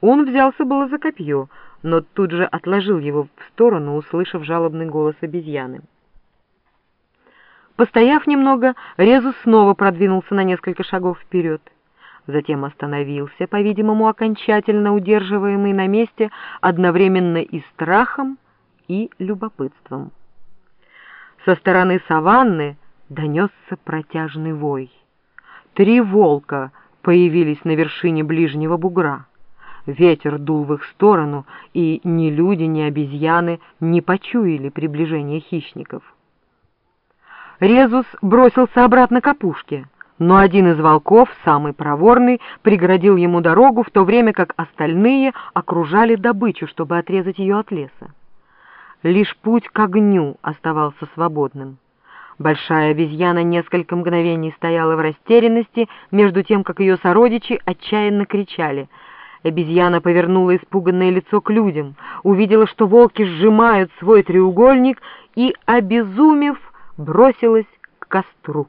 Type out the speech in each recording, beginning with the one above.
Он взялся было за копье, но тут же отложил его в сторону, услышав жалобный голос обезьяны. Постояв немного, Резус снова продвинулся на несколько шагов вперед. Затем остановился, по-видимому, окончательно удерживаемый на месте одновременно и страхом, и любопытством. Со стороны саванны донесся протяжный вой. Три волка появились на вершине ближнего бугра. Ветер дул в их сторону, и ни люди, ни обезьяны не почуяли приближение хищников. Резус бросился обратно к опушке, но один из волков, самый проворный, преградил ему дорогу, в то время как остальные окружали добычу, чтобы отрезать ее от леса. Лишь путь к огню оставался свободным. Большая обезьяна несколько мгновений стояла в растерянности, между тем, как ее сородичи отчаянно кричали — Обезьяна повернула испуганное лицо к людям, увидела, что волки сжимают свой треугольник и, обезумев, бросилась к костру.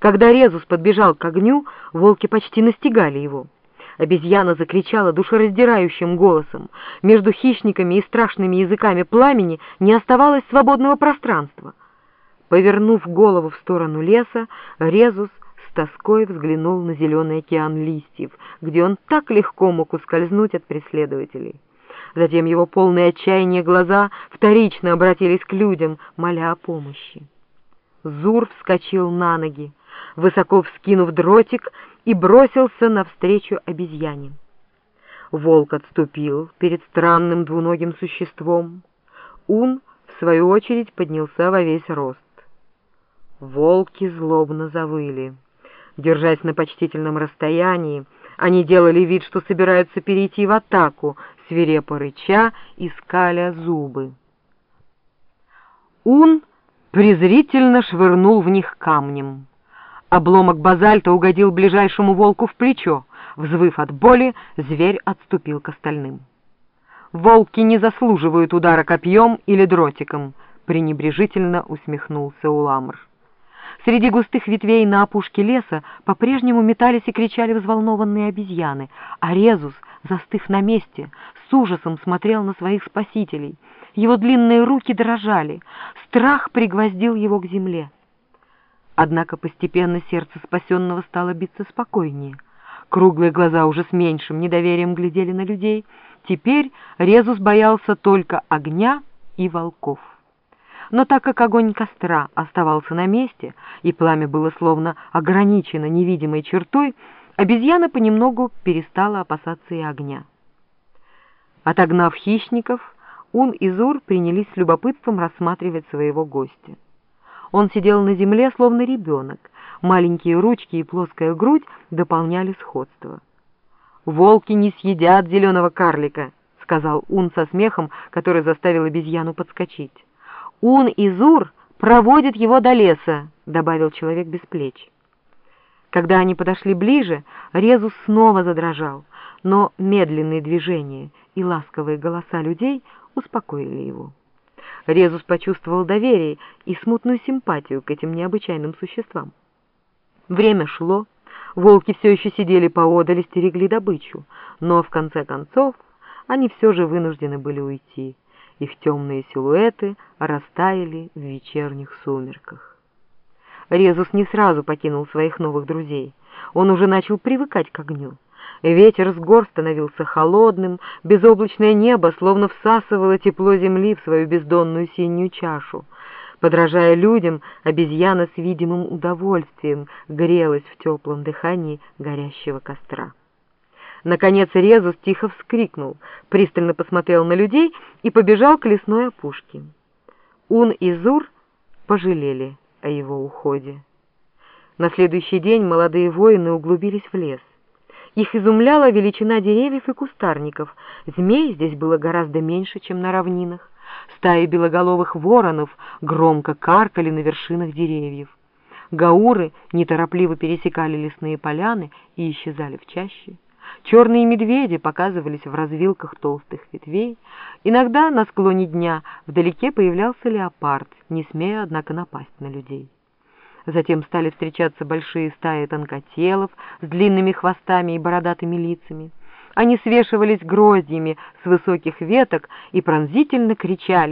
Когда Резус подбежал к огню, волки почти настигали его. Обезьяна закричала душераздирающим голосом. Между хищниками и страшными языками пламени не оставалось свободного пространства. Повернув голову в сторону леса, Резус с тоской взглянул на зеленый океан листьев, где он так легко мог ускользнуть от преследователей. Затем его полные отчаяния глаза вторично обратились к людям, моля о помощи. Зур вскочил на ноги, высоко вскинув дротик, и бросился навстречу обезьяне. Волк отступил перед странным двуногим существом. Ун, в свою очередь, поднялся во весь рост. Волки злобно завыли. Держась на почтительном расстоянии, они делали вид, что собираются перейти в атаку, свирепо рыча и скаля зубы. Ун презрительно швырнул в них камнем. Обломок базальта угодил ближайшему волку в плечо. Взвыв от боли, зверь отступил к остальным. «Волки не заслуживают удара копьем или дротиком», — пренебрежительно усмехнулся Уламр. Среди густых ветвей на опушке леса по-прежнему метались и кричали взволнованные обезьяны, а Резус, застыв на месте, с ужасом смотрел на своих спасителей. Его длинные руки дрожали, страх пригвоздил его к земле. Однако постепенно сердце спасенного стало биться спокойнее. Круглые глаза уже с меньшим недоверием глядели на людей. Теперь Резус боялся только огня и волков. Но так как огонь костра оставался на месте, и пламя было словно ограничено невидимой чертой, обезьяна понемногу перестала опасаться и огня. Отогнав хищников, Ун и Зур принялись с любопытством рассматривать своего гостя. Он сидел на земле, словно ребенок. Маленькие ручки и плоская грудь дополняли сходство. «Волки не съедят зеленого карлика», — сказал Ун со смехом, который заставил обезьяну подскочить. «Ун и Зур проводят его до леса», — добавил человек без плеч. Когда они подошли ближе, Резус снова задрожал, но медленные движения и ласковые голоса людей успокоили его. Резус почувствовал доверие и смутную симпатию к этим необычайным существам. Время шло, волки все еще сидели поодаль и стерегли добычу, но в конце концов они все же вынуждены были уйти. Их темные силуэты растаяли в вечерних сумерках. Резус не сразу покинул своих новых друзей. Он уже начал привыкать к огню. Ветер с гор становился холодным, безоблачное небо словно всасывало тепло земли в свою бездонную синюю чашу. Подражая людям, обезьяна с видимым удовольствием грелась в теплом дыхании горящего костра. Наконец Резус тихо вскрикнул, пристально посмотрел на людей и побежал к лесной опушке. Ун и Зур пожалели о его уходе. На следующий день молодые воины углубились в лес. Их изумляла величина деревьев и кустарников. Змей здесь было гораздо меньше, чем на равнинах. Стаи белоголовых воронов громко каркали на вершинах деревьев. Гауры неторопливо пересекали лесные поляны и исчезали в чаще. Черные медведи показывались в развилках толстых ветвей. Иногда на склоне дня вдалеке появлялся леопард, не смея, однако, напасть на людей. Затем стали встречаться большие стаи тонкотелов с длинными хвостами и бородатыми лицами. Они свешивались гроздьями с высоких веток и пронзительно кричали,